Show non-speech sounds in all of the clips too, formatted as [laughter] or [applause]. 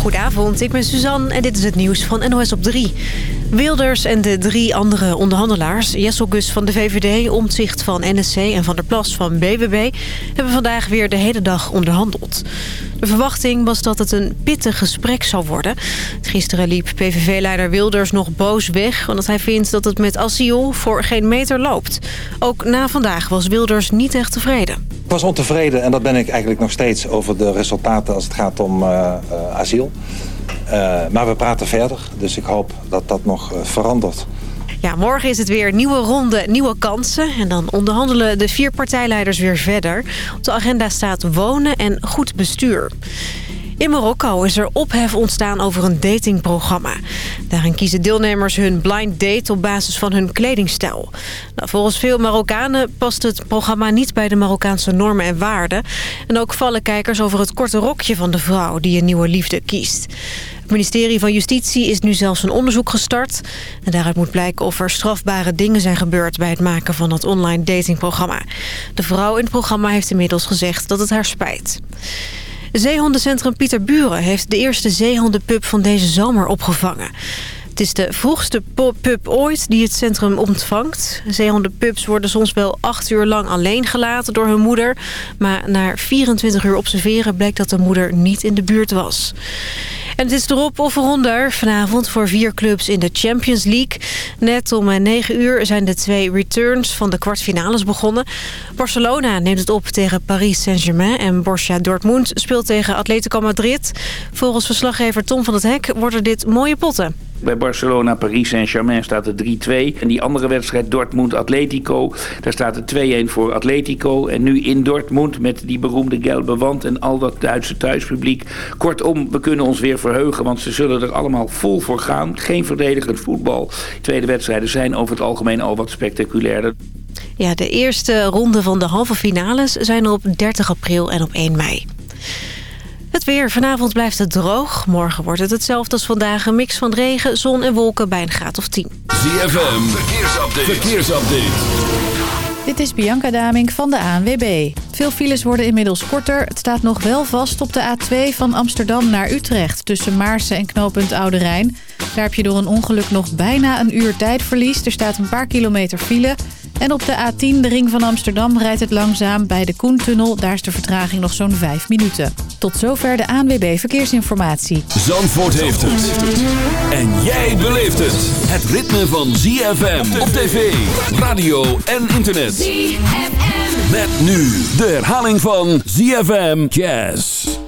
Goedenavond, ik ben Suzanne en dit is het nieuws van NOS op 3. Wilders en de drie andere onderhandelaars, Jessel Gus van de VVD, Omtzigt van NSC en Van der Plas van BBB, hebben vandaag weer de hele dag onderhandeld. De verwachting was dat het een pittig gesprek zou worden. Gisteren liep PVV-leider Wilders nog boos weg... omdat hij vindt dat het met asiel voor geen meter loopt. Ook na vandaag was Wilders niet echt tevreden. Ik was ontevreden en dat ben ik eigenlijk nog steeds over de resultaten als het gaat om uh, uh, asiel. Uh, maar we praten verder, dus ik hoop dat dat nog verandert. Ja, morgen is het weer nieuwe ronde, nieuwe kansen. En dan onderhandelen de vier partijleiders weer verder. Op de agenda staat wonen en goed bestuur. In Marokko is er ophef ontstaan over een datingprogramma. Daarin kiezen deelnemers hun blind date op basis van hun kledingstijl. Nou, volgens veel Marokkanen past het programma niet bij de Marokkaanse normen en waarden. En ook vallen kijkers over het korte rokje van de vrouw die een nieuwe liefde kiest. Het ministerie van Justitie is nu zelfs een onderzoek gestart. En daaruit moet blijken of er strafbare dingen zijn gebeurd... bij het maken van het online datingprogramma. De vrouw in het programma heeft inmiddels gezegd dat het haar spijt. Zeehondencentrum Pieter Buren heeft de eerste zeehondenpup van deze zomer opgevangen. Het is de vroegste pup ooit die het centrum ontvangt. Zeehondenpups worden soms wel acht uur lang alleen gelaten door hun moeder. Maar na 24 uur observeren bleek dat de moeder niet in de buurt was. En het is erop of eronder vanavond voor vier clubs in de Champions League. Net om 9 uur zijn de twee returns van de kwartfinales begonnen. Barcelona neemt het op tegen Paris Saint-Germain... en Borussia Dortmund speelt tegen Atletico Madrid. Volgens verslaggever Tom van het Hek worden dit mooie potten. Bij Barcelona, Paris Saint-Germain staat het 3-2. En die andere wedstrijd, Dortmund-Atletico, daar staat het 2-1 voor Atletico. En nu in Dortmund met die beroemde gelbe wand en al dat Duitse thuispubliek. Kortom, we kunnen ons weer verheugen, want ze zullen er allemaal vol voor gaan. Geen verdedigend voetbal. Tweede wedstrijden zijn over het algemeen al wat spectaculairder. Ja, de eerste ronde van de halve finales zijn op 30 april en op 1 mei. Het weer. Vanavond blijft het droog. Morgen wordt het hetzelfde als vandaag. Een mix van regen, zon en wolken bij een graad of 10. ZFM. Verkeersupdate. Verkeersupdate. Dit is Bianca Daming van de ANWB. Veel files worden inmiddels korter. Het staat nog wel vast op de A2 van Amsterdam naar Utrecht... tussen Maarsen en knooppunt Oude Rijn. Daar heb je door een ongeluk nog bijna een uur tijdverlies. Er staat een paar kilometer file... En op de A10, de ring van Amsterdam, rijdt het langzaam bij de Koentunnel. Daar is de vertraging nog zo'n 5 minuten. Tot zover de ANWB Verkeersinformatie. Zandvoort heeft het. En jij beleeft het. Het ritme van ZFM op tv, radio en internet. ZFM. Met nu de herhaling van ZFM Jazz.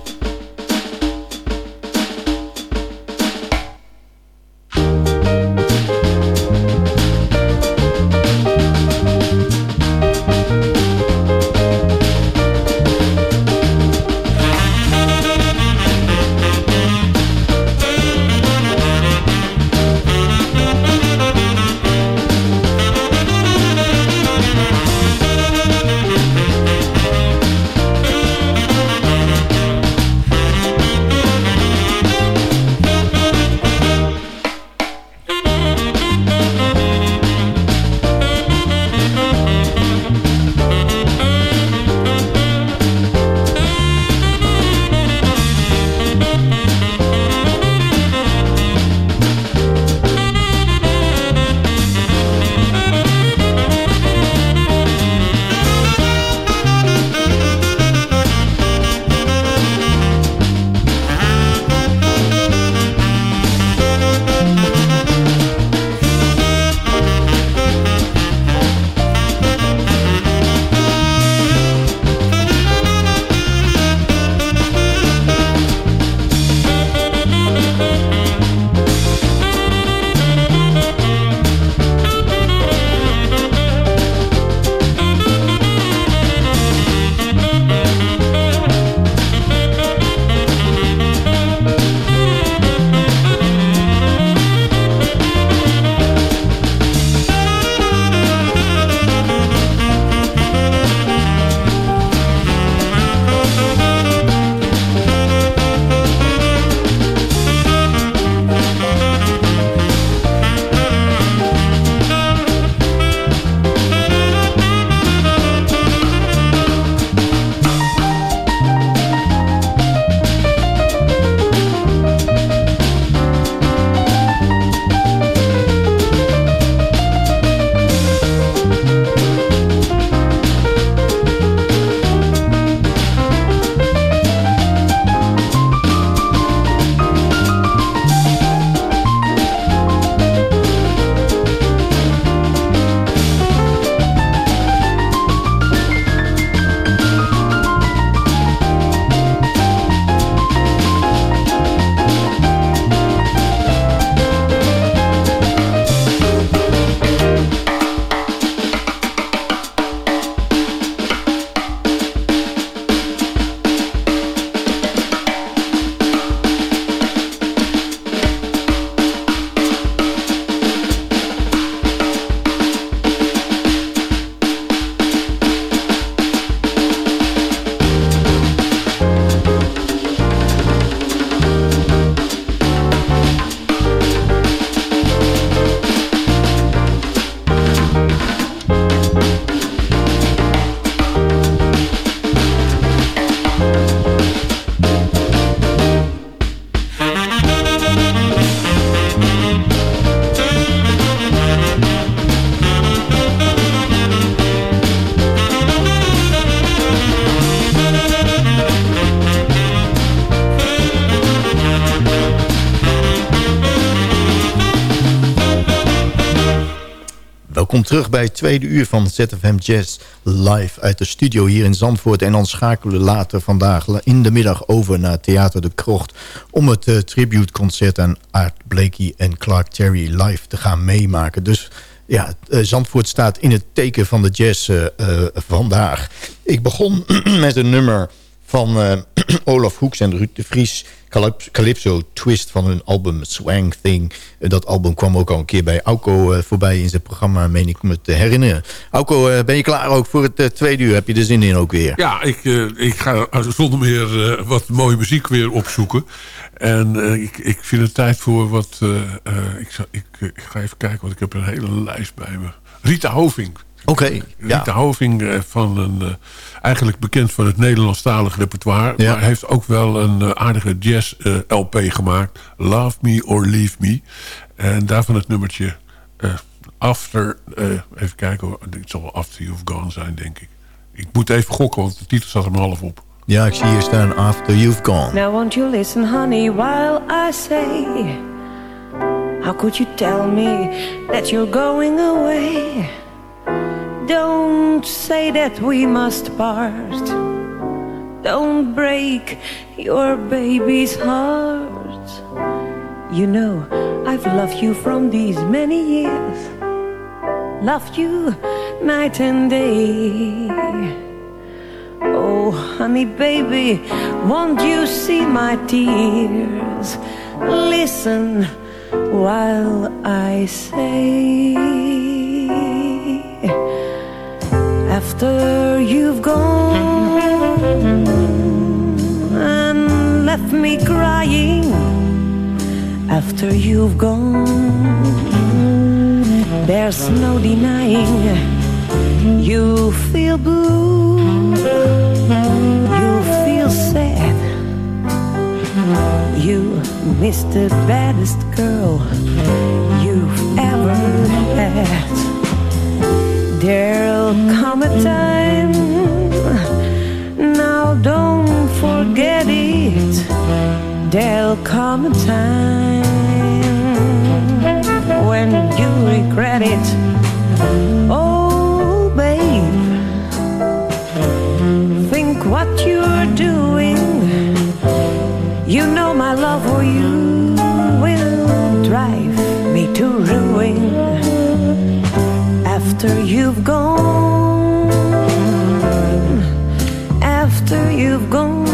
Terug bij het tweede uur van ZFM Jazz live uit de studio hier in Zandvoort. En dan schakelen we later vandaag in de middag over naar Theater de Krocht... om het uh, tributeconcert aan Art Blakey en Clark Terry live te gaan meemaken. Dus ja, uh, Zandvoort staat in het teken van de jazz uh, vandaag. Ik begon [clears throat] met een nummer van [clears throat] Olaf Hoeks en Ruud de Vries... Calypso Twist van hun album Swang Thing. Dat album kwam ook al een keer bij Auko uh, voorbij in zijn programma, meen ik me te herinneren. Auko, uh, ben je klaar ook voor het uh, tweede uur? Heb je er zin in ook weer? Ja, ik, ik ga zonder meer wat mooie muziek weer opzoeken. En ik, ik vind het tijd voor wat... ik, ik, ik, ga even kijken, want ik heb een hele lijst bij me. Rita Hoving. Oké, okay, Rita ja. Hoving van een eigenlijk bekend van het Nederlandstalig repertoire. Ja. Maar heeft ook wel een uh, aardige jazz-LP uh, gemaakt. Love Me or Leave Me. En daarvan het nummertje uh, After... even kijken hoor. Het zal wel After You've Gone zijn, denk ik. Ik moet even gokken, want de titel staat er maar half op. Ja, ik zie hier staan After You've Gone. Now won't you listen, honey, while I say... How could you tell me that you're going away... Don't say that we must part. Don't break your baby's heart. You know, I've loved you from these many years. Loved you night and day. Oh, honey, baby, won't you see my tears? Listen while I say after you've gone and left me crying after you've gone. There's no denying you feel blue you feel sad. You miss the baddest girl you've ever had There'll come a time, now don't forget it. There'll come a time when you regret it. Oh, babe, think what you're doing. You know my love for you after you've gone, after you've gone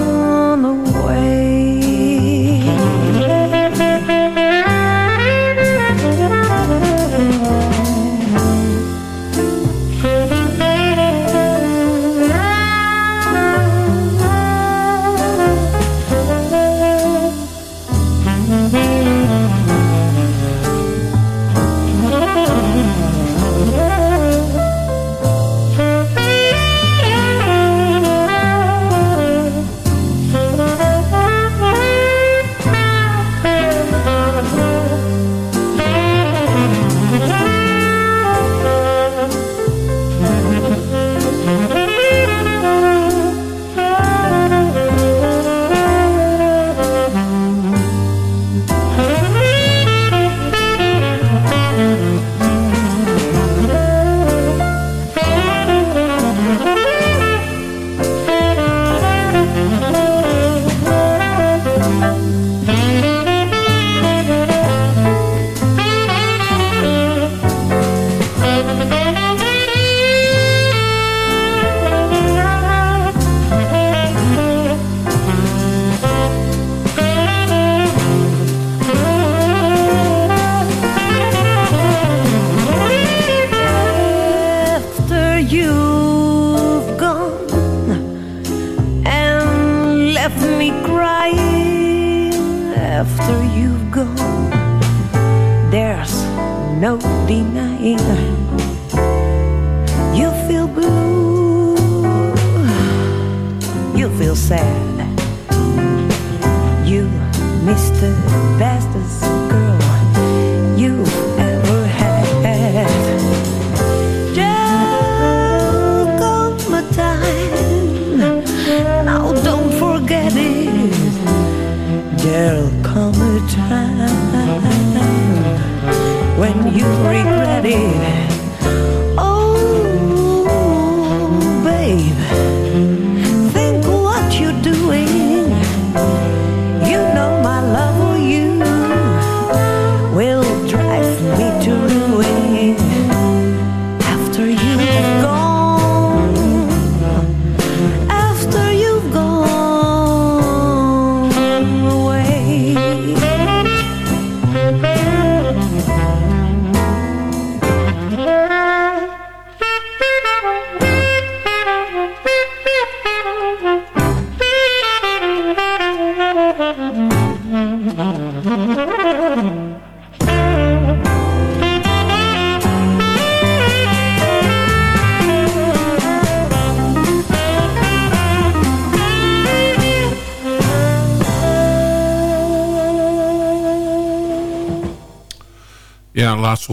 Mr. Bastards.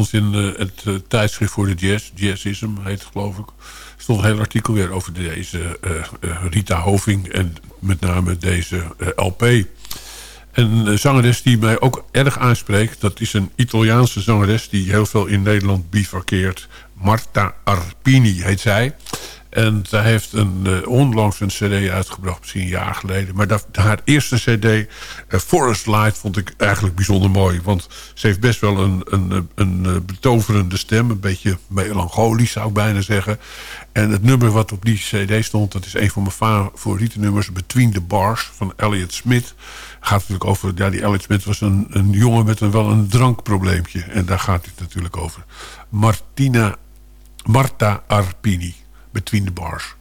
Stond in het tijdschrift voor de jazz, Jazzism heet het geloof ik... stond een heel artikel weer over deze Rita Hoving... en met name deze LP... Een zangeres die mij ook erg aanspreekt... dat is een Italiaanse zangeres die heel veel in Nederland bivakkeert. Marta Arpini heet zij. En zij heeft een, uh, onlangs een cd uitgebracht, misschien een jaar geleden. Maar dat, haar eerste cd, uh, Forest Light, vond ik eigenlijk bijzonder mooi. Want ze heeft best wel een, een, een, betoverende stem. Een beetje melancholisch, zou ik bijna zeggen. En het nummer wat op die cd stond... dat is een van mijn favoriete nummers... Between the Bars van Elliot Smith. Gaat natuurlijk over... Ja, die Elliot Smith was een, een jongen met een, wel een drankprobleempje. En daar gaat het natuurlijk over. Martina... Marta Arpini. Between the Bars.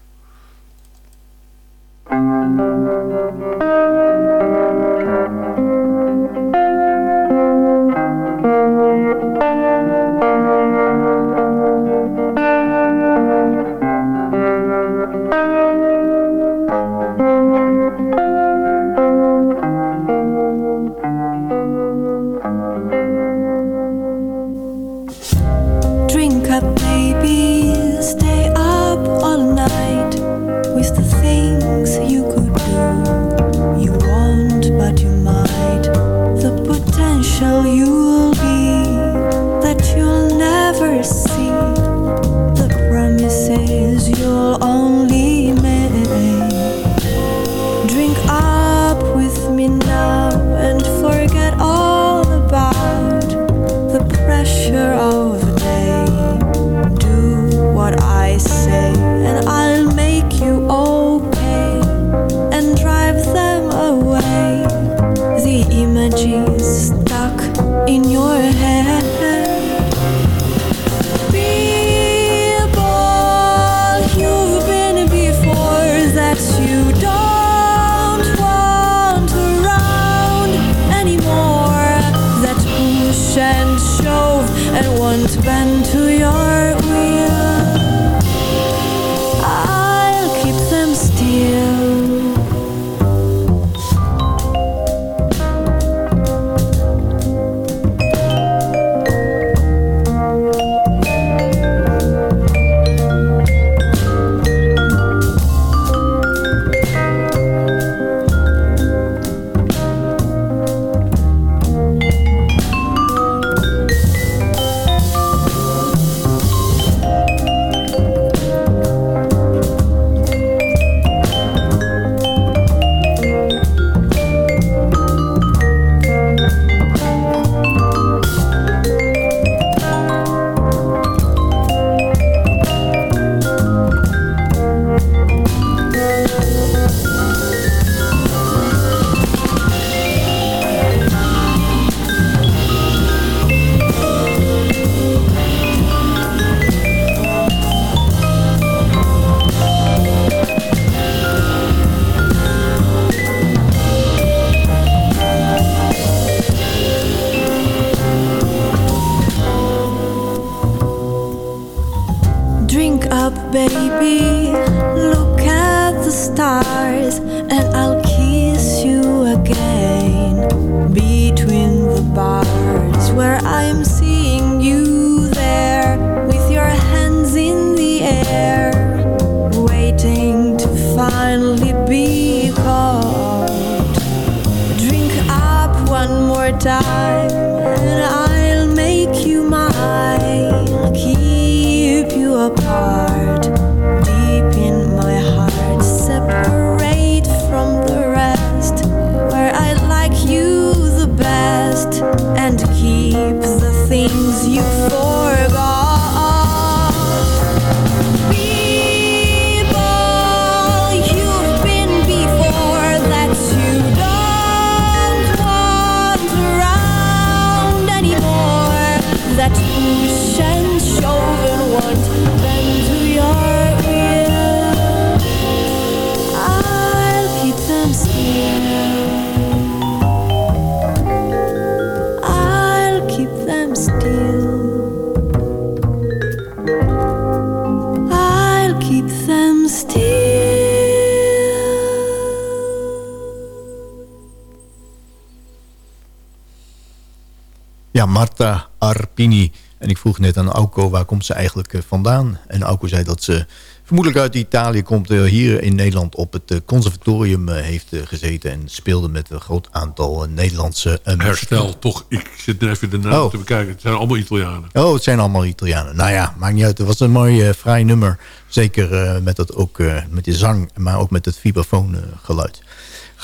Vroeg net aan Auko, waar komt ze eigenlijk eh, vandaan? En Auko zei dat ze vermoedelijk uit Italië komt. eh, hier in Nederland op het eh, conservatorium heeft gezeten. En speelde met een groot aantal Nederlandse... Herstel, toch. Ik zit nu even de naam Oh. te bekijken. Het zijn allemaal Italianen. Oh, het zijn allemaal Italianen. Nou ja, maakt niet uit. Het was een mooi vrij nummer. Zeker met, dat ook, met de zang, maar ook met het vibrafoon geluid.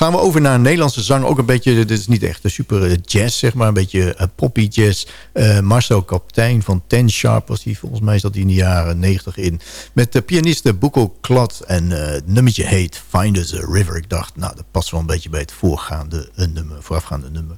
Gaan we over naar Nederlandse zang. Ook een beetje, dit is niet echt een super eh, jazz, zeg maar. Een beetje eh, poppy jazz. Eh, Marcel Kaptein van Ten Sharp was hij. Volgens mij zat hij in de jaren 90 in. Met de pianiste Boeko Klad. En het nummertje heet Find Us a River. Ik dacht, nou, dat past wel een beetje bij het voorgaande nummer, voorafgaande nummer.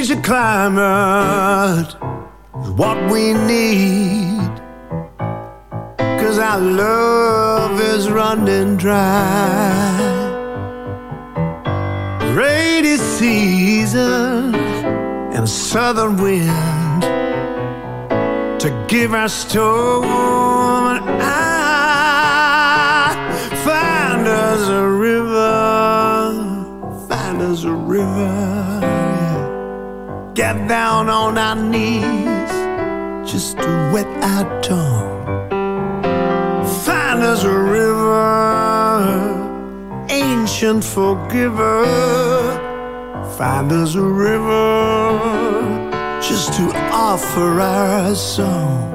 Change the climate is what we need. Cause our love is running dry. Rainy season and southern wind to give our storm an eye. Down on our knees just to wet our tongue. Find us a river, ancient forgiver. Find us a river just to offer our song.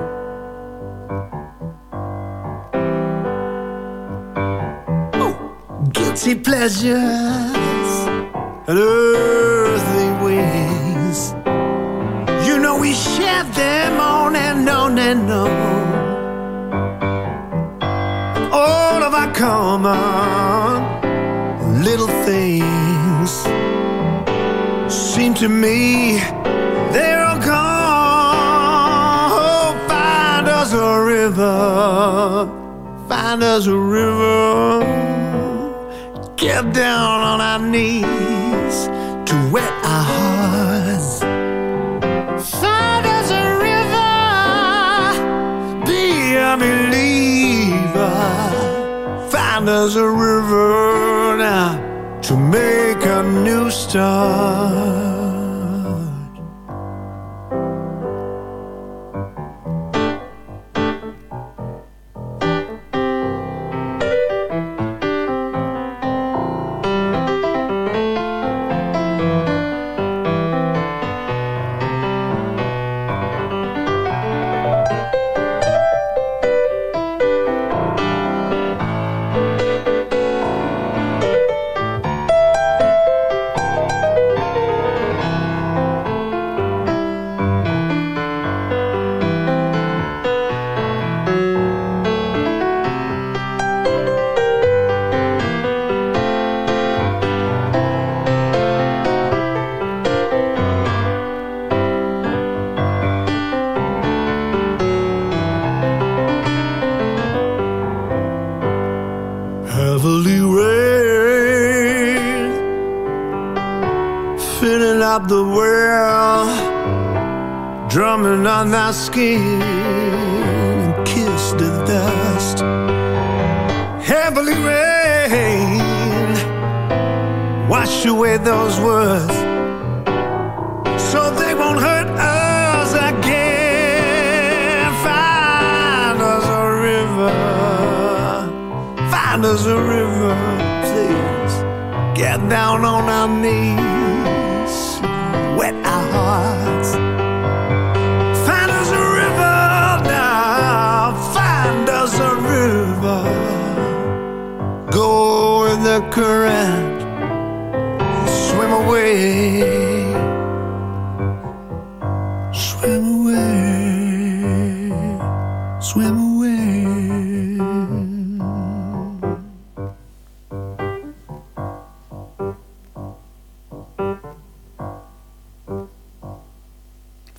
Oh, guilty pleasures and earthly wings. We share them on and on and on. All of our common little things seem to me they're all gone. Oh, find us a river, find us a river. Get down on our knees to wet Find us a river now to make a new start. Skin and kiss the dust. Heavily rain, wash away those words so they won't hurt us again. Find us a river, find us a river, please. Get down on our knees, current, swim away. Swim away, swim away.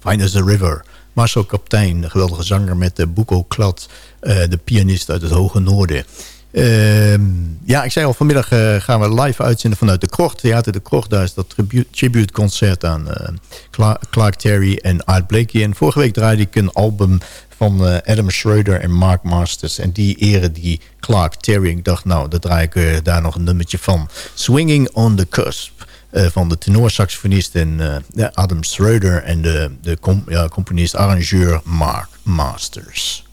A River. Marcel Kaptein, de geweldige zanger met de Boeko Klad... de pianist uit het Hoge Noorden. Ehm, ja, ik zei al, vanmiddag gaan we live uitzenden vanuit de Krocht. Theater de Krocht, daar is dat tribute, tributeconcert aan Clark Terry en Art Blakey. En vorige week draaide ik een album van uh, Adam Schroeder en Mark Masters. En die eren die Clark Terry. Ik dacht, nou, dan draai ik daar nog een nummertje van. Swinging on the Cusp. Van de tenorsaxofonist en Adam Schroeder en de, de ja, componist-arrangeur Mark Masters.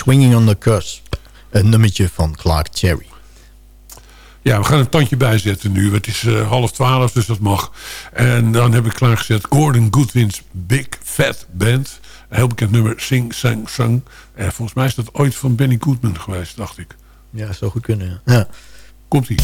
Swinging on the Cusp. Een nummertje van Clark Cherry. Ja, we gaan een tandje bijzetten nu. Het is uh, half twaalf, dus dat mag. En dan heb ik klaargezet Gordon Goodwin's Big Fat Band. Een heel bekend nummer, Sing, Sang, Sang. En volgens mij is dat ooit van Benny Goodman geweest, dacht ik. Ja, zou goed kunnen, ja. Komt-ie.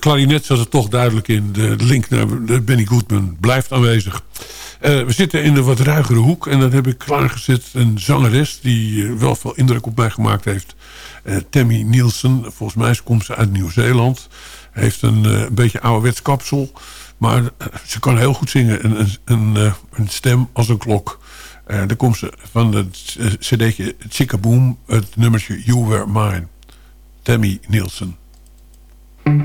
Klarinet zat er toch duidelijk in. De link naar Benny Goodman blijft aanwezig. Uh, we zitten in een wat ruigere hoek. En dan heb ik klaargezet een zangeres... die uh, wel veel indruk op mij gemaakt heeft. Uh, Tammy Nielsen. Volgens mij komt ze uit Nieuw-Zeeland. Heeft een, een beetje ouderwets kapsel. Maar ze kan heel goed zingen. Een, een, een stem als een klok. Uh, dan komt ze van het cd'tje Chickaboom. Het nummertje You Were Mine. Tammy Nielsen. Take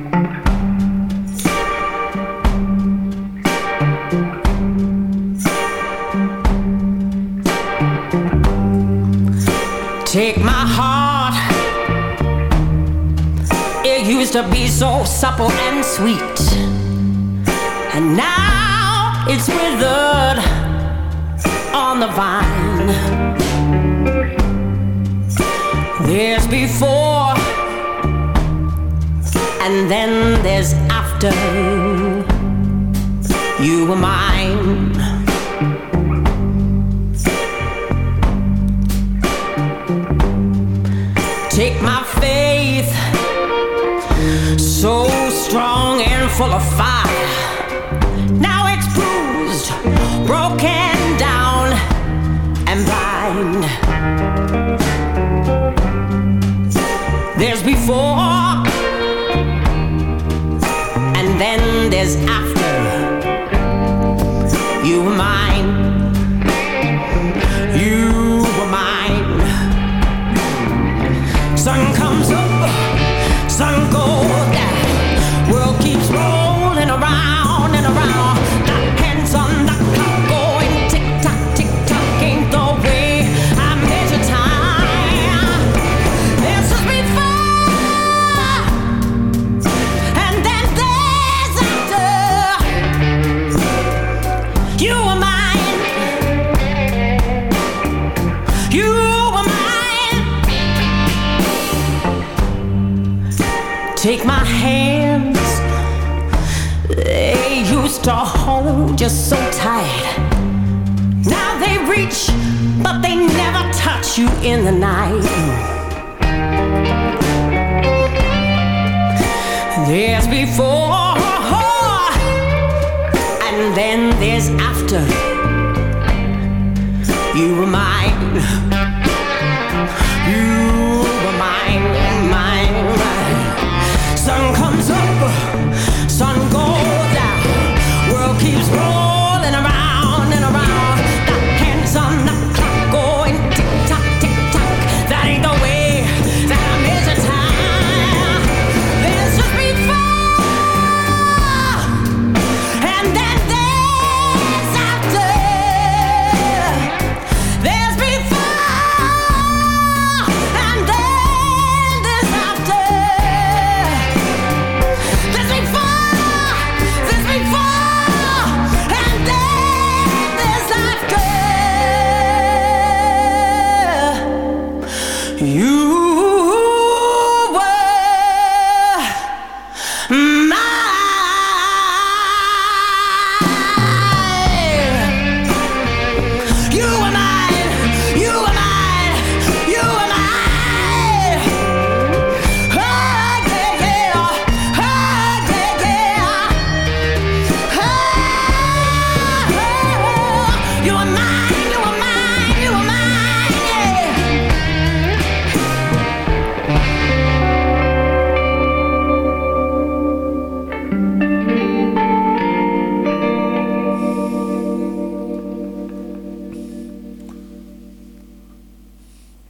my heart. It used to be so supple and sweet. And now it's withered on the vine. There's before, and then there's after. You were mine. Take my faith, so strong and full of fire. Now it's bruised, broken then there's after. You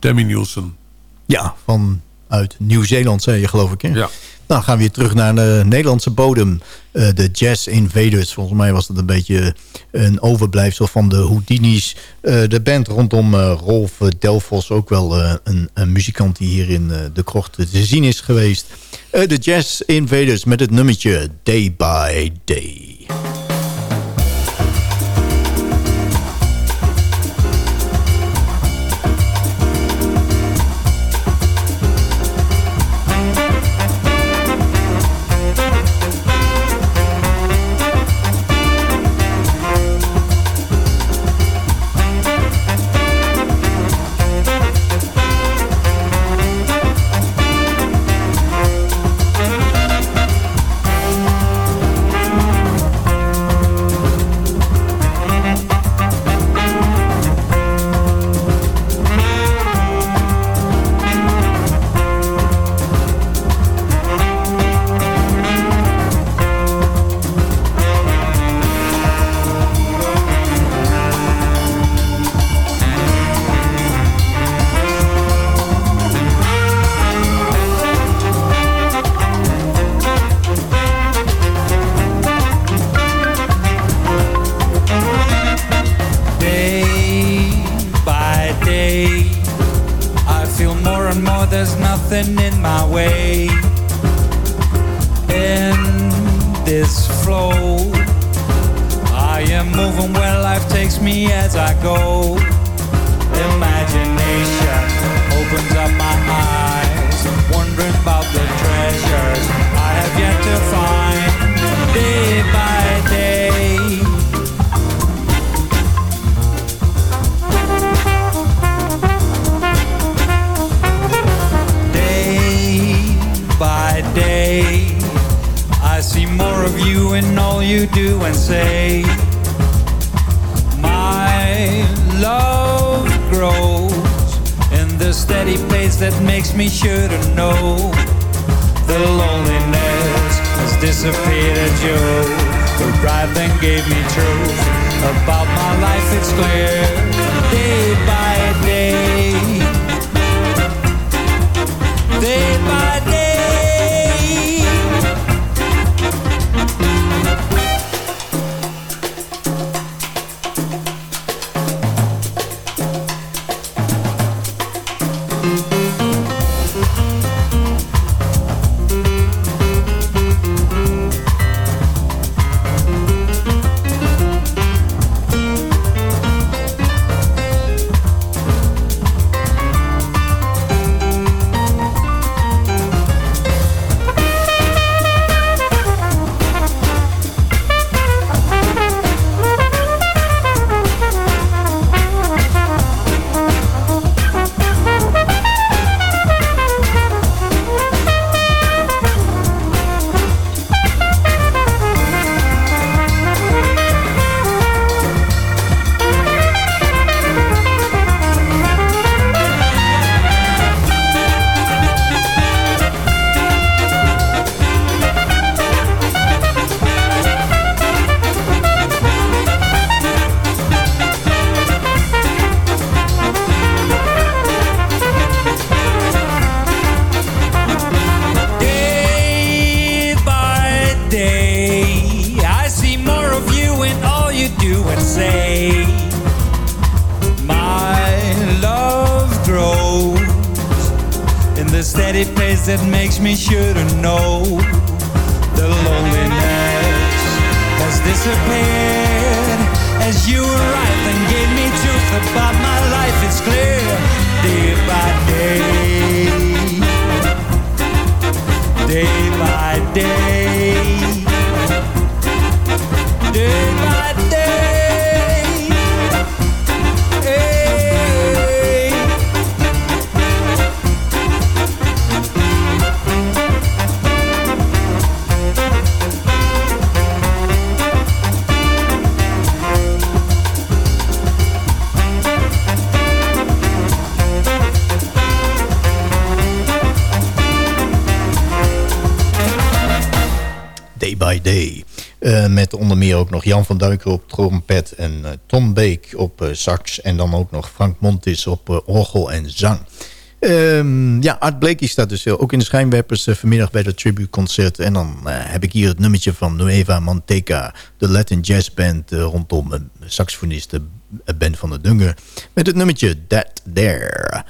Tammy Nielsen. Ja, vanuit Nieuw-Zeeland zei je geloof ik. Hè? Ja. Nou gaan we weer terug naar de Nederlandse bodem. Eh, de Jazz Invaders. Volgens mij was dat een beetje een overblijfsel van de Houdini's. Eh, de band rondom eh, Rolf Delfos. Ook wel eh, een, een muzikant die hier in eh, de krocht te zien is geweest. Eh, de Jazz Invaders met het nummertje Day by Day. Jan van Duiker op trompet en eh, Tom Beek op eh, sax. En dan ook nog Frank Montis op eh, orgel en zang. Um, ja, Art Blakey staat dus ook in de schijnwerpers vanmiddag bij de tributeconcert. En dan heb ik hier het nummertje van Nueva Manteca, de Latin Jazz Band rondom de band van de Dunger. Met het nummertje That There.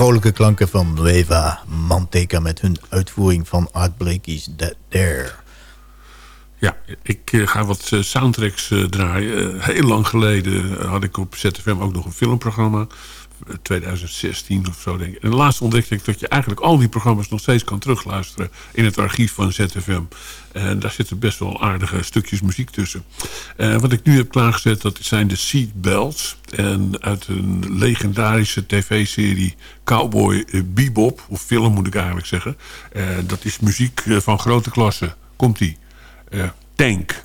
Vrolijke klanken van Nueva Manteca met hun uitvoering van Art Blakey's Dead There. Ja, ik eh, ga wat eh, soundtracks eh, draaien. Heel lang geleden had ik op ZFM ook nog een filmprogramma. Eh, 2016 of zo denk ik. En laatst ontdekte ik dat je eigenlijk al die programma's nog steeds kan terugluisteren in het archief van ZFM. En daar zitten best wel aardige stukjes muziek tussen. Eh, wat ik nu heb klaargezet, dat zijn de Seatbelts. En uit een legendarische tv-serie Cowboy Bebop, of film moet ik eigenlijk zeggen. Eh, dat is muziek eh, van grote klasse. Komt-ie. Tank.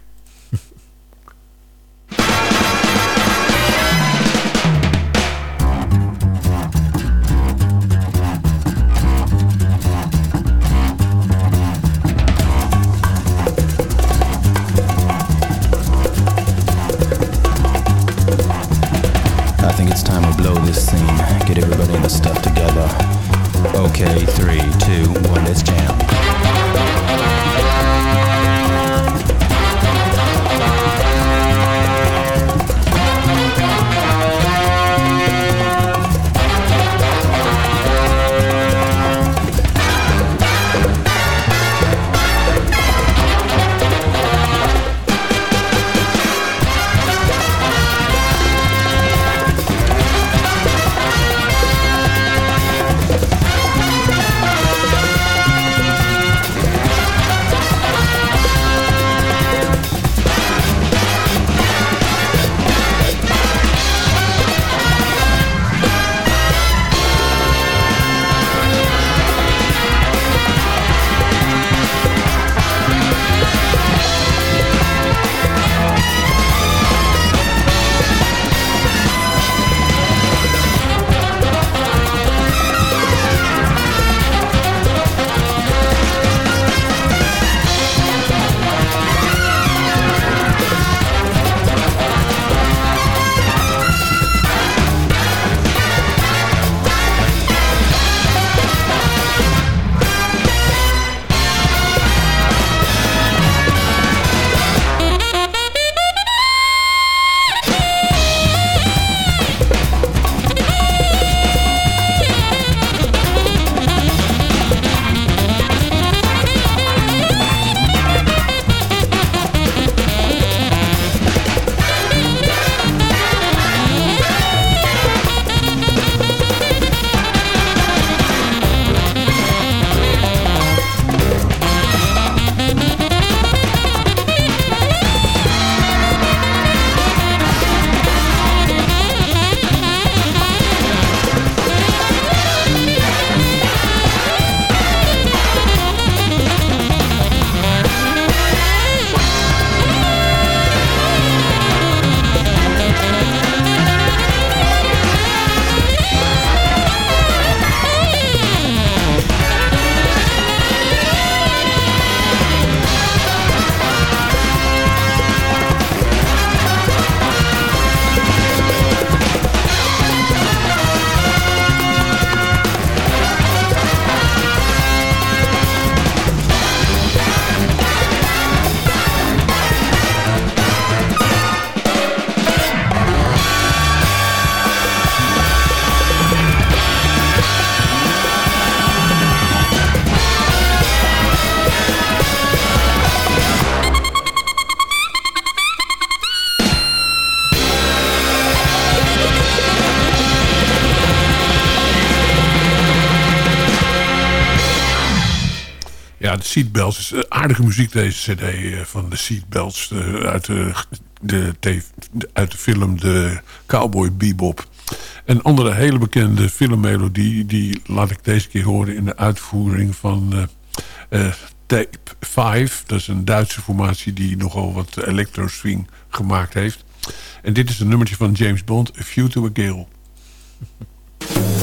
De Seatbelts is eh, aardige muziek deze cd eh, van de Seatbelts. eh, uit, de, de, de- uit de film De Cowboy Bebop. Een andere hele bekende filmmelodie... die laat ik deze keer horen in de uitvoering van eh, eh, Tape 5. Dat is een Duitse formatie die nogal wat electro-swing gemaakt heeft. En dit is een nummertje van James Bond, A View to a Gale. [laughs]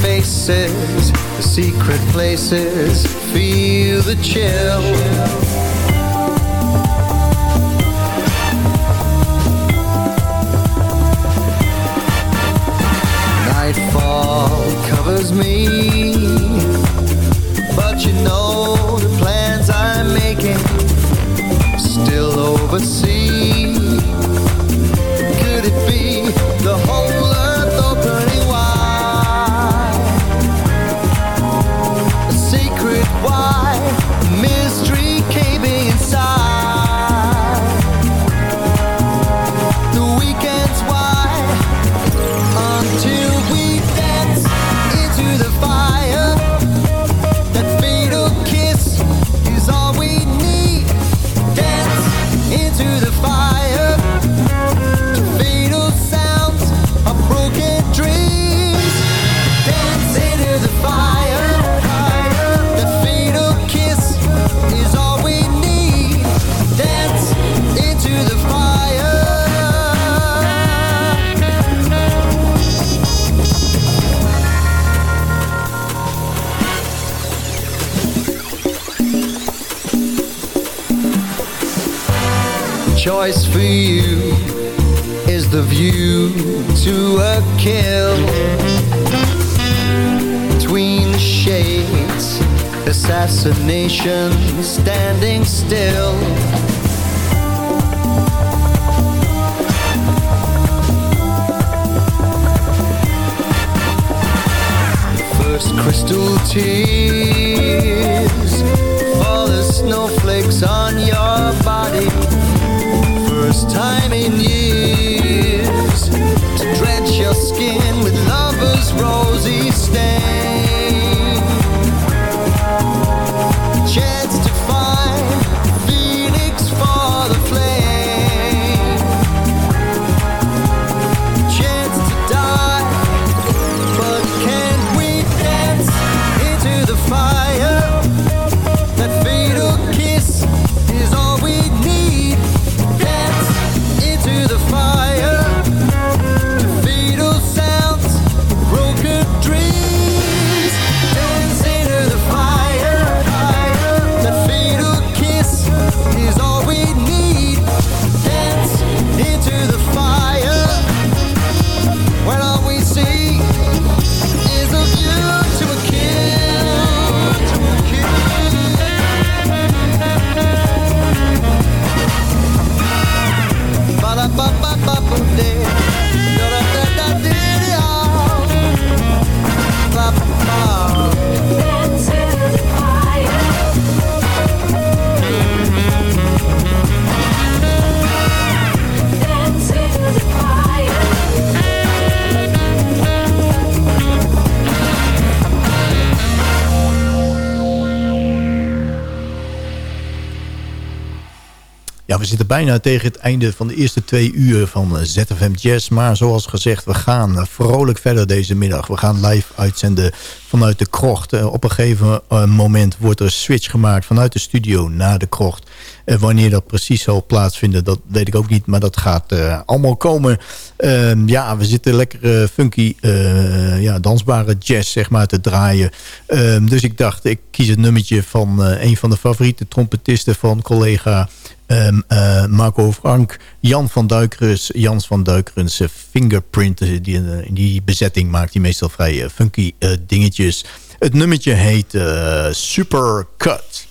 faces, the secret places, feel the chill. Nightfall covers me, choice for you is the view to a kill. Between the shades assassination standing still. First crystal tears I'm in you we zitten bijna tegen het einde van de eerste twee uur van eh, ZFM Jazz. Maar zoals gezegd, we gaan eh, vrolijk verder deze middag. We gaan live uitzenden vanuit de krocht. Eh, Op een gegeven moment wordt er een switch gemaakt vanuit de studio naar de krocht. Wanneer dat precies zal plaatsvinden, dat weet ik ook niet. Maar dat gaat allemaal komen. Ehm, ja, we zitten lekker funky, ja, dansbare jazz zeg maar, te draaien. Ehm, dus ik dacht, ik kies het nummertje van een van de favoriete trompetisten van collega... Eh, Marco Frank, Jan van Duikerens, Jans van Duikerens, eh, Fingerprint. eh, Die, in die bezetting maakt hij meestal vrij funky dingetjes. Het nummertje heet eh, Super Cut.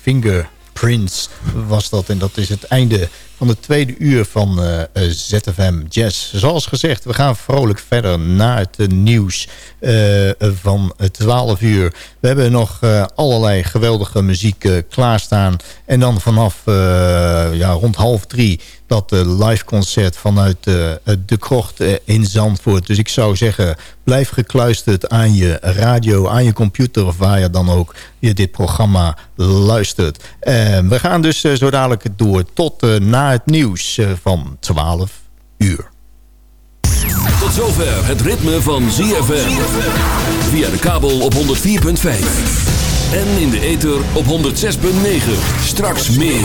Fingerprints was dat. En dat is het einde van de tweede uur van uh, ZFM Jazz. Zoals gezegd, we gaan vrolijk verder naar het nieuws uh, van 12 uur. We hebben nog allerlei geweldige muziek klaarstaan. En dan vanaf ja, rond half drie dat live concert vanuit de krocht in Zandvoort. Dus ik zou zeggen, blijf gekluisterd aan je radio, aan je computer... of waar je dan ook je dit programma luistert. we gaan dus zo dadelijk door tot na het nieuws van 12 uur. Tot zover het ritme van ZFM. Via de kabel op 104.5. En in de ether op 106.9. Straks meer.